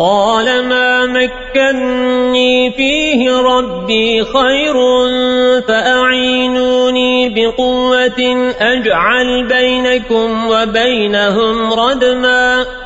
قال ما مكني فيه ربي خير فأعينوني بقوة أجعل بينكم وبينهم ردماً